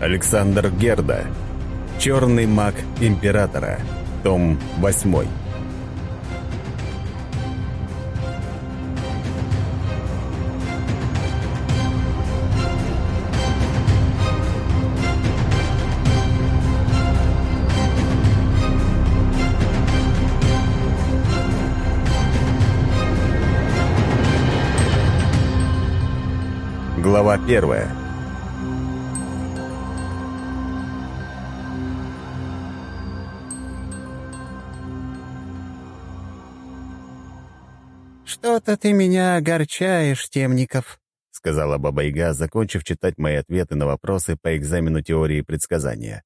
Александр Герда. Черный маг Императора. Том 8. Глава первая. «Что-то ты меня огорчаешь, Темников», — сказала Баба Яга, закончив читать мои ответы на вопросы по экзамену теории предсказания.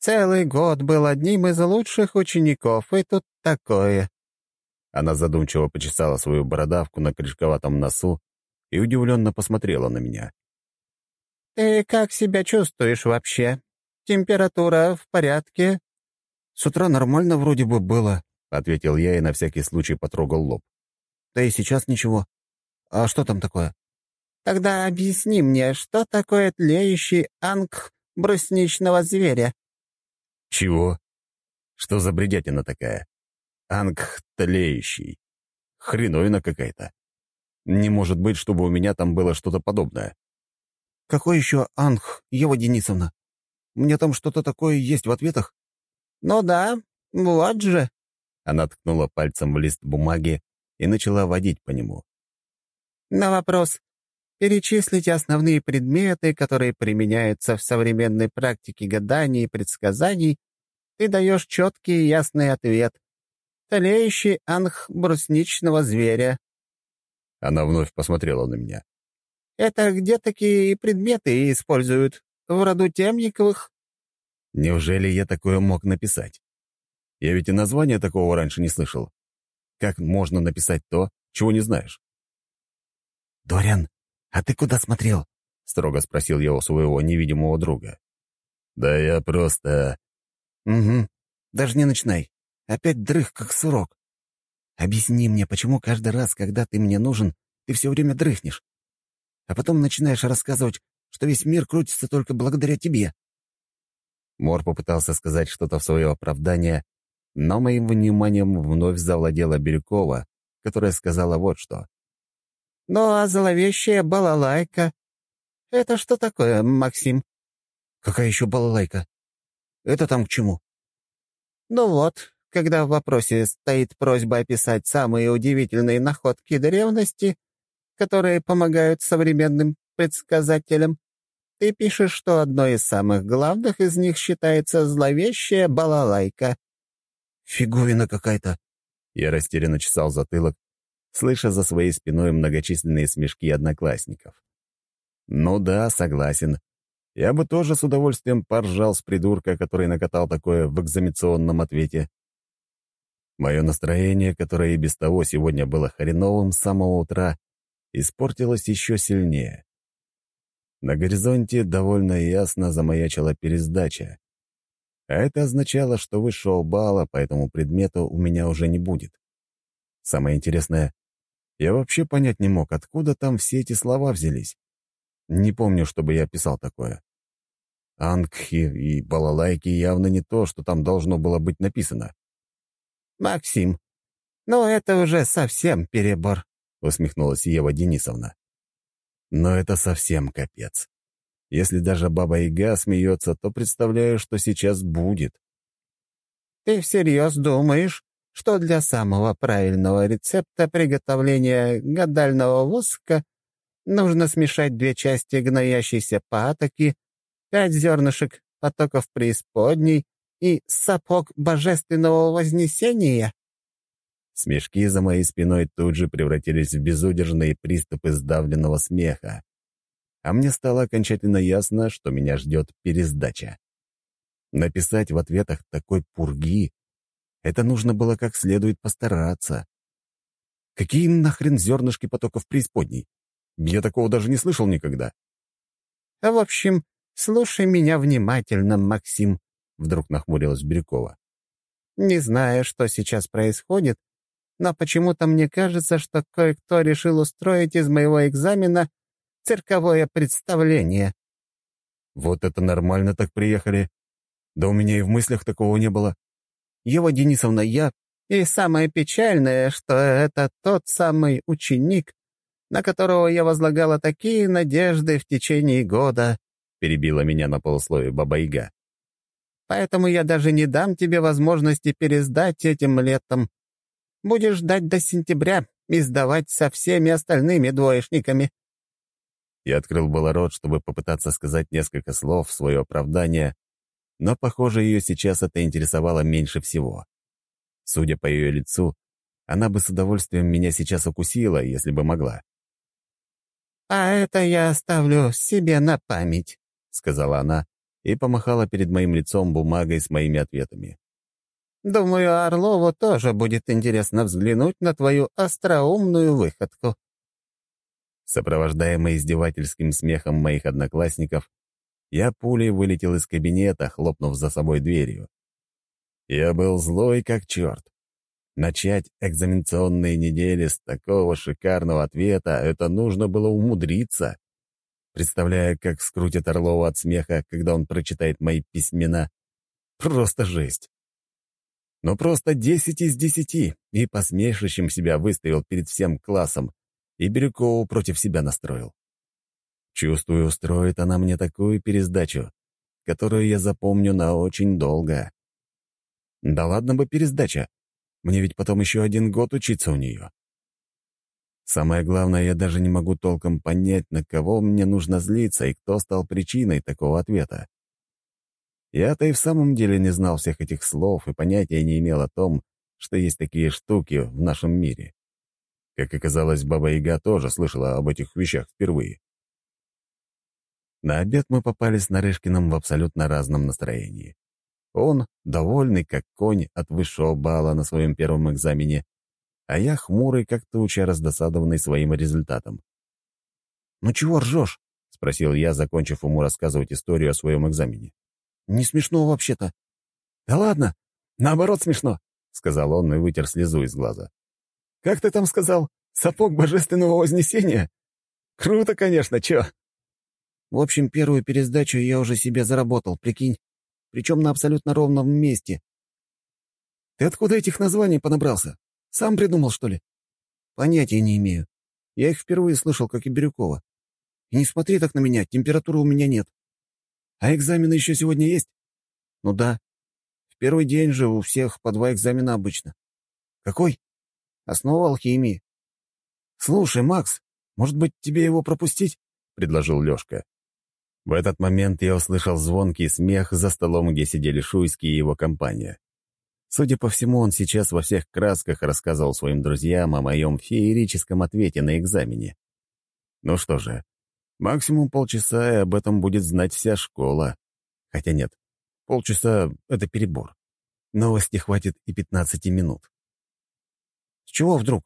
«Целый год был одним из лучших учеников, и тут такое». Она задумчиво почесала свою бородавку на крючковатом носу и удивленно посмотрела на меня. «Ты как себя чувствуешь вообще? Температура в порядке?» «С утра нормально вроде бы было», — ответил я и на всякий случай потрогал лоб. Да и сейчас ничего. А что там такое? Тогда объясни мне, что такое тлеющий анг брусничного зверя? Чего? Что за бредятина такая? Анг тлеющий. Хреновина какая-то. Не может быть, чтобы у меня там было что-то подобное. Какой еще анг, Ева Денисовна? Мне там что-то такое есть в ответах? Ну да, вот же. Она ткнула пальцем в лист бумаги, и начала водить по нему. На вопрос «Перечислите основные предметы, которые применяются в современной практике гаданий и предсказаний», ты даешь четкий и ясный ответ. Толеющий анх брусничного зверя. Она вновь посмотрела на меня. «Это где такие предметы используют? В роду Темниковых?» Неужели я такое мог написать? Я ведь и названия такого раньше не слышал. Как можно написать то, чего не знаешь? «Дориан, а ты куда смотрел?» — строго спросил я у своего невидимого друга. «Да я просто...» «Угу. Даже не начинай. Опять дрых, как сурок. Объясни мне, почему каждый раз, когда ты мне нужен, ты все время дрыхнешь? А потом начинаешь рассказывать, что весь мир крутится только благодаря тебе». Мор попытался сказать что-то в свое оправдание, но моим вниманием вновь завладела Бирюкова, которая сказала вот что. «Ну а зловещая балалайка? Это что такое, Максим?» «Какая еще балалайка? Это там к чему?» «Ну вот, когда в вопросе стоит просьба описать самые удивительные находки древности, которые помогают современным предсказателям, ты пишешь, что одной из самых главных из них считается зловещая балалайка. «Фиговина какая-то!» Я растерянно чесал затылок, слыша за своей спиной многочисленные смешки одноклассников. «Ну да, согласен. Я бы тоже с удовольствием поржал с придурка, который накатал такое в экзаменационном ответе. Мое настроение, которое и без того сегодня было хреновым с самого утра, испортилось еще сильнее. На горизонте довольно ясно замаячила пересдача. А это означало, что высшего балла по этому предмету у меня уже не будет. Самое интересное, я вообще понять не мог, откуда там все эти слова взялись. Не помню, чтобы я писал такое. Ангхи и балалайки явно не то, что там должно было быть написано. «Максим, ну это уже совсем перебор», — усмехнулась Ева Денисовна. «Но это совсем капец. Если даже Баба-Яга смеется, то представляю, что сейчас будет. «Ты всерьез думаешь, что для самого правильного рецепта приготовления гадального воска нужно смешать две части гноящейся патоки, пять зернышек потоков преисподней и сапог божественного вознесения?» Смешки за моей спиной тут же превратились в безудержные приступы сдавленного смеха а мне стало окончательно ясно, что меня ждет пересдача. Написать в ответах такой пурги — это нужно было как следует постараться. Какие нахрен зернышки потоков преисподней? Я такого даже не слышал никогда. А «В общем, слушай меня внимательно, Максим», — вдруг нахмурилась Бирюкова. «Не знаю, что сейчас происходит, но почему-то мне кажется, что кое-кто решил устроить из моего экзамена цирковое представление». Вот это нормально так приехали. Да у меня и в мыслях такого не было. Его Денисовна я. И самое печальное, что это тот самый ученик, на которого я возлагала такие надежды в течение года», — перебила меня на полусловие Баба-Яга. «Поэтому я даже не дам тебе возможности пересдать этим летом. Будешь ждать до сентября и сдавать со всеми остальными двоечниками». Я открыл было рот, чтобы попытаться сказать несколько слов в свое оправдание, но, похоже, ее сейчас это интересовало меньше всего. Судя по ее лицу, она бы с удовольствием меня сейчас укусила, если бы могла. «А это я оставлю себе на память», — сказала она и помахала перед моим лицом бумагой с моими ответами. «Думаю, Орлову тоже будет интересно взглянуть на твою остроумную выходку». Сопровождаемый издевательским смехом моих одноклассников, я пулей вылетел из кабинета, хлопнув за собой дверью. Я был злой как черт. Начать экзаменационные недели с такого шикарного ответа — это нужно было умудриться. Представляя, как скрутит Орлова от смеха, когда он прочитает мои письмена. Просто жесть. Но просто десять из десяти, и посмешищем себя выставил перед всем классом, и Бирюкову против себя настроил. Чувствую, устроит она мне такую пересдачу, которую я запомню на очень долго. Да ладно бы пересдача. Мне ведь потом еще один год учиться у нее. Самое главное, я даже не могу толком понять, на кого мне нужно злиться и кто стал причиной такого ответа. Я-то и в самом деле не знал всех этих слов и понятия не имел о том, что есть такие штуки в нашем мире. Как оказалось, Баба Яга тоже слышала об этих вещах впервые. На обед мы попали с Нарышкиным в абсолютно разном настроении. Он, довольный как конь от высшего балла на своем первом экзамене, а я хмурый как туча, раздосадованный своим результатом. «Ну чего ржешь?» — спросил я, закончив ему рассказывать историю о своем экзамене. «Не смешно вообще-то». «Да ладно, наоборот смешно», — сказал он и вытер слезу из глаза. «Как ты там сказал? Сапог божественного вознесения? Круто, конечно, чё?» В общем, первую пересдачу я уже себе заработал, прикинь причем на абсолютно ровном месте. Ты откуда этих названий понабрался? Сам придумал, что ли? Понятия не имею. Я их впервые слышал, как и Бирюкова. И не смотри так на меня, температуры у меня нет. А экзамены еще сегодня есть? Ну да. В первый день же у всех по два экзамена обычно. Какой? Основа алхимии. Слушай, Макс, может быть, тебе его пропустить? — предложил Лёшка. В этот момент я услышал звонкий смех за столом, где сидели Шуйский и его компания. Судя по всему, он сейчас во всех красках рассказывал своим друзьям о моем феерическом ответе на экзамене. Ну что же, максимум полчаса, и об этом будет знать вся школа. Хотя нет, полчаса — это перебор. Новости хватит и 15 минут. С чего вдруг?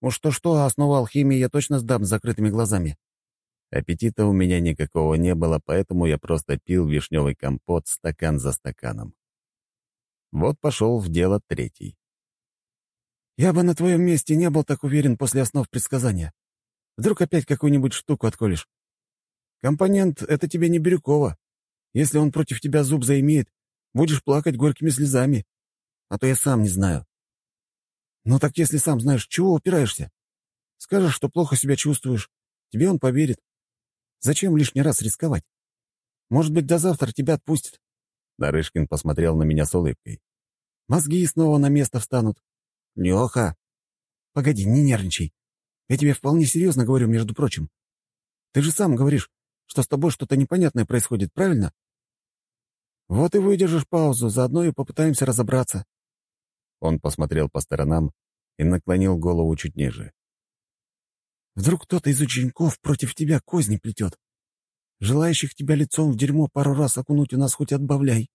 Уж то-что, а основу алхимии я точно сдам с закрытыми глазами. Аппетита у меня никакого не было, поэтому я просто пил вишневый компот стакан за стаканом. Вот пошел в дело третий. «Я бы на твоем месте не был так уверен после основ предсказания. Вдруг опять какую-нибудь штуку отколешь. Компонент — это тебе не Бирюкова. Если он против тебя зуб заимеет, будешь плакать горькими слезами. А то я сам не знаю». «Ну так если сам знаешь, чего упираешься? Скажешь, что плохо себя чувствуешь, тебе он поверит. Зачем лишний раз рисковать? Может быть, до завтра тебя отпустят?» Нарышкин посмотрел на меня с улыбкой. «Мозги снова на место встанут». «Леха!» «Погоди, не нервничай. Я тебе вполне серьезно говорю, между прочим. Ты же сам говоришь, что с тобой что-то непонятное происходит, правильно? Вот и выдержишь паузу, заодно и попытаемся разобраться». Он посмотрел по сторонам и наклонил голову чуть ниже. Вдруг кто-то из учеников против тебя козни плетет. Желающих тебя лицом в дерьмо пару раз окунуть у нас хоть отбавляй.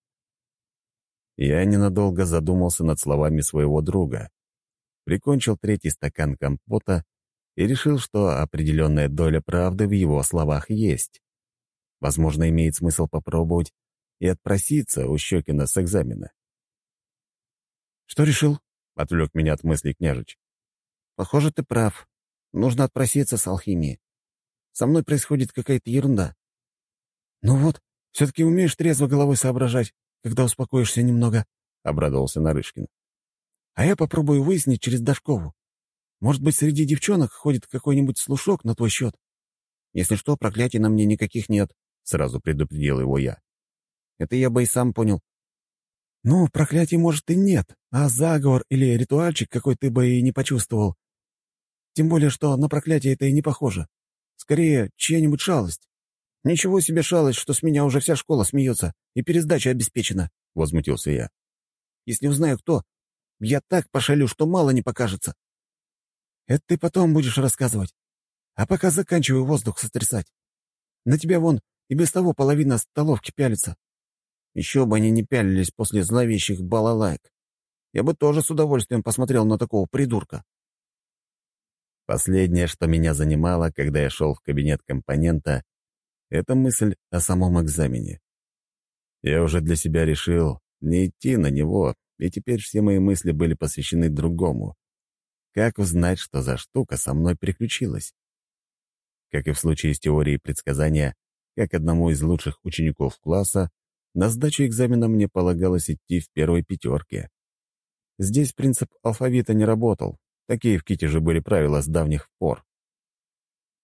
Я ненадолго задумался над словами своего друга, прикончил третий стакан компота и решил, что определенная доля правды в его словах есть. Возможно, имеет смысл попробовать и отпроситься у Щекина с экзамена. «Что решил?» — отвлек меня от мыслей княжич. «Похоже, ты прав. Нужно отпроситься с алхимии. Со мной происходит какая-то ерунда. Ну вот, Все-таки умеешь трезво головой соображать, когда успокоишься немного», — обрадовался Нарышкин. «А я попробую выяснить через Дашкову. Может быть, среди девчонок ходит какой-нибудь слушок на твой счет? Если что, проклятий на мне никаких нет», — сразу предупредил его я. Это я бы и сам понял. «Ну, проклятий, может, и нет, а заговор или ритуальчик какой ты бы и не почувствовал. Тем более, что на проклятие это и не похоже. Скорее, чья-нибудь шалость. Ничего себе шалость, что с меня уже вся школа смеется, и пересдача обеспечена», — возмутился я. «Если узнаю, кто, я так пошалю, что мало не покажется». «Это ты потом будешь рассказывать. А пока заканчиваю воздух сотрясать. На тебя вон и без того половина столовки пялится. Еще бы они не пялились после зловещих балалайк. Я бы тоже с удовольствием посмотрел на такого придурка. Последнее, что меня занимало, когда я шел в кабинет компонента, это мысль о самом экзамене. Я уже для себя решил не идти на него, и теперь все мои мысли были посвящены другому. Как узнать, что за штука со мной приключилась? Как и в случае с теорией предсказания, как одному из лучших учеников класса, на сдачу экзамена мне полагалось идти в первой пятерке. Здесь принцип алфавита не работал, Такие в Ките же были правила с давних пор.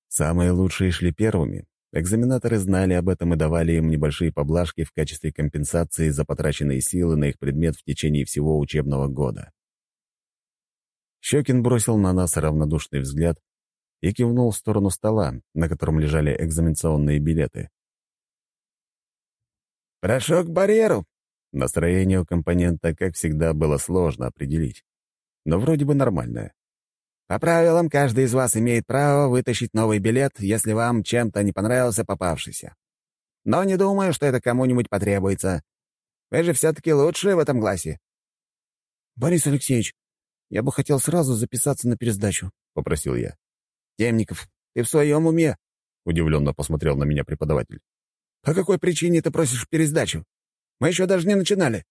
Самые лучшие шли первыми. Экзаменаторы знали об этом и давали им небольшие поблажки в качестве компенсации за потраченные силы на их предмет в течение всего учебного года. Щекин бросил на нас равнодушный взгляд и кивнул в сторону стола, на котором лежали экзаменационные билеты. «Прошу к барьеру!» Настроение у компонента, как всегда, было сложно определить но вроде бы нормальная. По правилам, каждый из вас имеет право вытащить новый билет, если вам чем-то не понравился попавшийся. Но не думаю, что это кому-нибудь потребуется. Вы же все-таки лучшие в этом классе. «Борис Алексеевич, я бы хотел сразу записаться на пересдачу», — попросил я. «Темников, ты в своем уме?» — удивленно посмотрел на меня преподаватель. «По какой причине ты просишь пересдачу? Мы еще даже не начинали».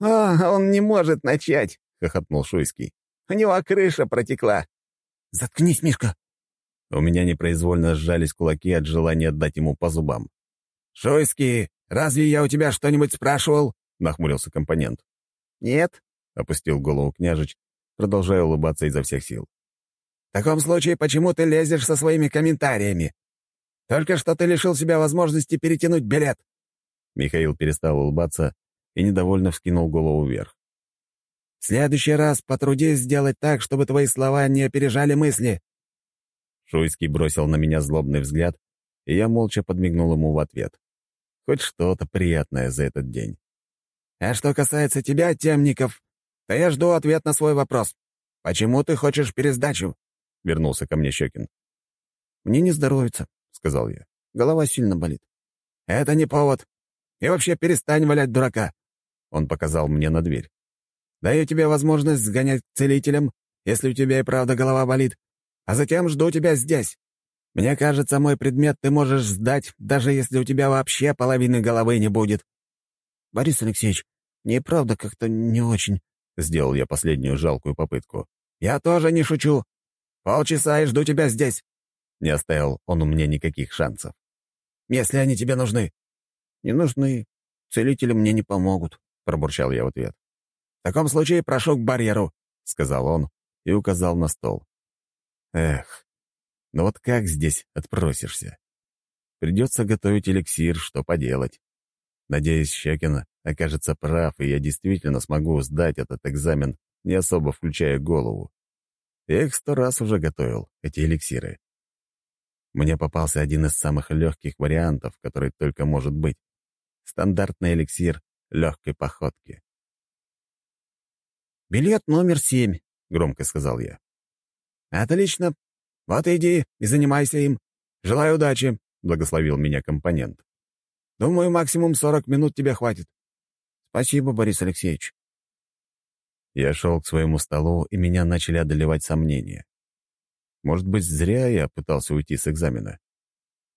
«А, он не может начать», — хохотнул Шуйский. «У него крыша протекла». «Заткнись, Мишка!» У меня непроизвольно сжались кулаки от желания отдать ему по зубам. «Шуйский, разве я у тебя что-нибудь спрашивал?» — нахмурился компонент. «Нет», — опустил голову княжич, продолжая улыбаться изо всех сил. «В таком случае, почему ты лезешь со своими комментариями? Только что ты лишил себя возможности перетянуть билет». Михаил перестал улыбаться и недовольно вскинул голову вверх. В следующий раз потрудись сделать так, чтобы твои слова не опережали мысли». Шуйский бросил на меня злобный взгляд, и я молча подмигнул ему в ответ. Хоть что-то приятное за этот день. «А что касается тебя, Темников, то я жду ответ на свой вопрос. Почему ты хочешь пересдачу?» — вернулся ко мне Щекин. «Мне не здоровится», — сказал я. «Голова сильно болит». «Это не повод. И вообще перестань валять дурака». Он показал мне на дверь. Даю тебе возможность сгонять к целителям, если у тебя и правда голова болит, а затем жду тебя здесь. Мне кажется, мой предмет ты можешь сдать, даже если у тебя вообще половины головы не будет». «Борис Алексеевич, мне правда как-то не очень...» Сделал я последнюю жалкую попытку. «Я тоже не шучу. Полчаса и жду тебя здесь». Не оставил он у меня никаких шансов. «Если они тебе нужны». «Не нужны. Целители мне не помогут», — пробурчал я в ответ. В таком случае прошу к барьеру», — сказал он и указал на стол. «Эх, ну вот как здесь отпросишься? Придется готовить эликсир, что поделать. Надеюсь, Щекин окажется прав, и я действительно смогу сдать этот экзамен, не особо включая голову. Я их сто раз уже готовил, эти эликсиры. Мне попался один из самых легких вариантов, который только может быть. Стандартный эликсир легкой походки. «Билет номер семь», — громко сказал я. «Отлично. Вот иди и занимайся им. Желаю удачи», — благословил меня компонент. «Думаю, максимум сорок минут тебе хватит». «Спасибо, Борис Алексеевич». Я шел к своему столу, и меня начали одолевать сомнения. Может быть, зря я пытался уйти с экзамена.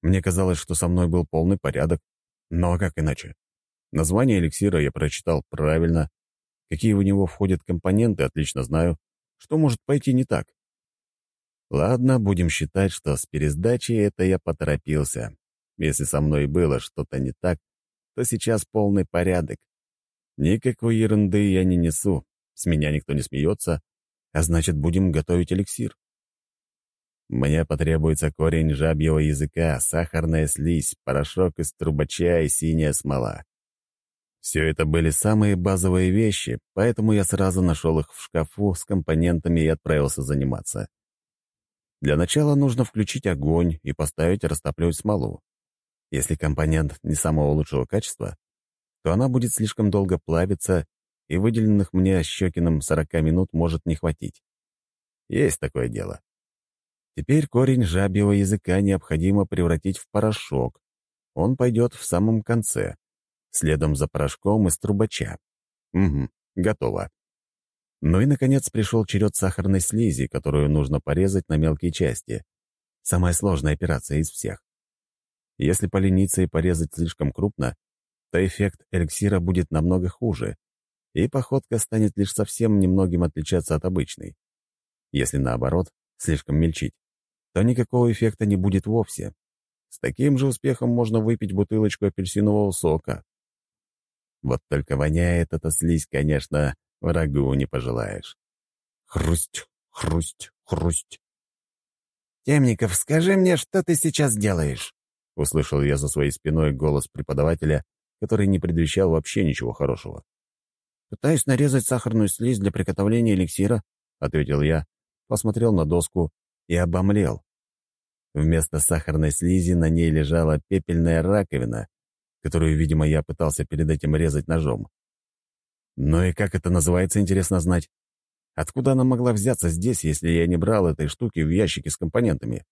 Мне казалось, что со мной был полный порядок. Но как иначе? Название эликсира я прочитал правильно, Какие в него входят компоненты, отлично знаю. Что может пойти не так? Ладно, будем считать, что с пересдачей это я поторопился. Если со мной было что-то не так, то сейчас полный порядок. Никакой ерунды я не несу, с меня никто не смеется, а значит, будем готовить эликсир. Мне потребуется корень жабьего языка, сахарная слизь, порошок из трубача и синяя смола. Все это были самые базовые вещи, поэтому я сразу нашел их в шкафу с компонентами и отправился заниматься. Для начала нужно включить огонь и поставить растапливать смолу. Если компонент не самого лучшего качества, то она будет слишком долго плавиться, и выделенных мне Щекиным 40 минут может не хватить. Есть такое дело. Теперь корень жабьего языка необходимо превратить в порошок. Он пойдет в самом конце следом за порошком из трубача. Угу, готово. Ну и, наконец, пришел черед сахарной слизи, которую нужно порезать на мелкие части. Самая сложная операция из всех. Если полениться и порезать слишком крупно, то эффект эликсира будет намного хуже, и походка станет лишь совсем немногим отличаться от обычной. Если наоборот, слишком мельчить, то никакого эффекта не будет вовсе. С таким же успехом можно выпить бутылочку апельсинового сока. Вот только воняет эта слизь, конечно, врагу не пожелаешь. Хрусть, хрусть, хрусть. «Темников, скажи мне, что ты сейчас делаешь?» Услышал я за своей спиной голос преподавателя, который не предвещал вообще ничего хорошего. «Пытаюсь нарезать сахарную слизь для приготовления эликсира», — ответил я, посмотрел на доску и обомлел. Вместо сахарной слизи на ней лежала пепельная раковина, которую, видимо, я пытался перед этим резать ножом. Ну и как это называется, интересно знать. Откуда она могла взяться здесь, если я не брал этой штуки в ящике с компонентами?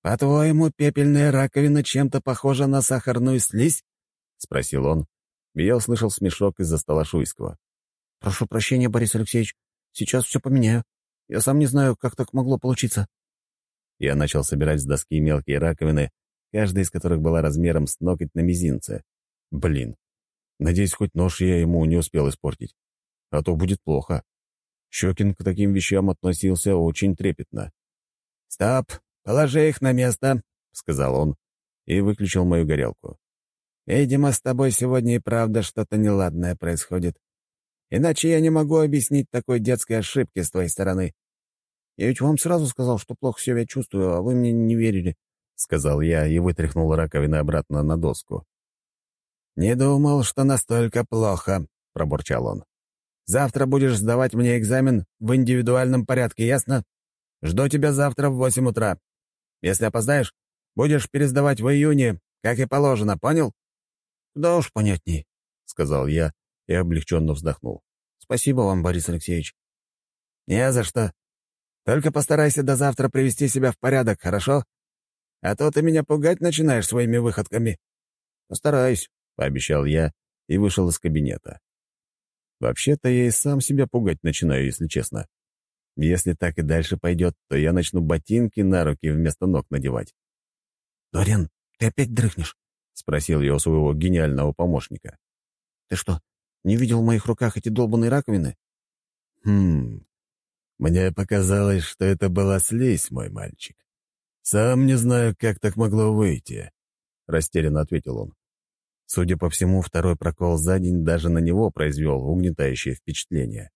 «По-твоему, пепельная раковина чем-то похожа на сахарную слизь?» — спросил он, я услышал смешок из-за стола Шуйского. «Прошу прощения, Борис Алексеевич, сейчас все поменяю. Я сам не знаю, как так могло получиться». Я начал собирать с доски мелкие раковины, каждая из которых была размером с ноготь на мизинце. Блин. Надеюсь, хоть нож я ему не успел испортить. А то будет плохо. Щекин к таким вещам относился очень трепетно. «Стоп! Положи их на место!» — сказал он и выключил мою горелку. «Видимо, с тобой сегодня и правда что-то неладное происходит. Иначе я не могу объяснить такой детской ошибки с твоей стороны». «Я ведь вам сразу сказал, что плохо себя чувствую, а вы мне не верили», — сказал я и вытряхнул раковины обратно на доску. «Не думал, что настолько плохо», — пробурчал он. «Завтра будешь сдавать мне экзамен в индивидуальном порядке, ясно? Жду тебя завтра в восемь утра. Если опоздаешь, будешь пересдавать в июне, как и положено, понял?» «Да уж понятней», — сказал я и облегченно вздохнул. «Спасибо вам, Борис Алексеевич». «Не за что. Только постарайся до завтра привести себя в порядок, хорошо? А то ты меня пугать начинаешь своими выходками». «Постараюсь», — пообещал я и вышел из кабинета. Вообще-то я и сам себя пугать начинаю, если честно. Если так и дальше пойдет, то я начну ботинки на руки вместо ног надевать. «Дориан, ты опять дрыхнешь?» — спросил я у своего гениального помощника. «Ты что, не видел в моих руках эти долбанные раковины?» «Хм... Мне показалось, что это была слизь, мой мальчик. «Сам не знаю, как так могло выйти», — растерянно ответил он. Судя по всему, второй прокол за день даже на него произвел угнетающее впечатление.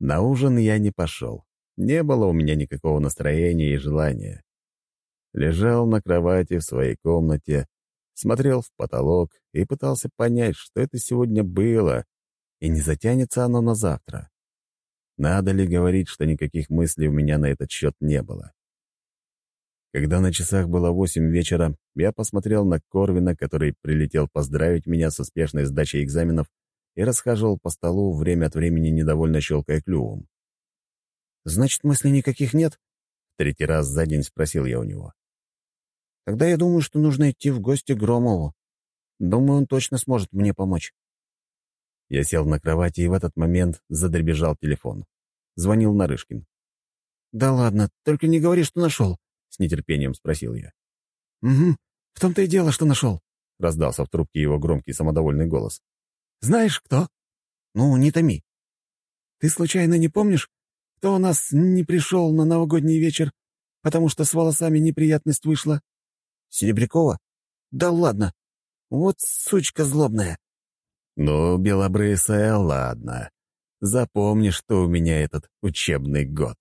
На ужин я не пошел. Не было у меня никакого настроения и желания. Лежал на кровати в своей комнате, смотрел в потолок и пытался понять, что это сегодня было, и не затянется оно на завтра. Надо ли говорить, что никаких мыслей у меня на этот счет не было? Когда на часах было восемь вечера, я посмотрел на Корвина, который прилетел поздравить меня с успешной сдачей экзаменов и расхаживал по столу, время от времени недовольно щелкая клювом. «Значит, мыслей никаких нет?» — третий раз за день спросил я у него. «Тогда я думаю, что нужно идти в гости к Громову. Думаю, он точно сможет мне помочь». Я сел на кровати, и в этот момент задребежал телефон. Звонил Нарышкин. «Да ладно, только не говори, что нашел», — с нетерпением спросил я. «Угу, в том-то и дело, что нашел», — раздался в трубке его громкий самодовольный голос. «Знаешь, кто?» «Ну, не томи». «Ты случайно не помнишь, кто у нас не пришел на новогодний вечер, потому что с волосами неприятность вышла?» Серебрякова? Да ладно. Вот сучка злобная. Ну, белобрысая, ладно. Запомни, что у меня этот учебный год.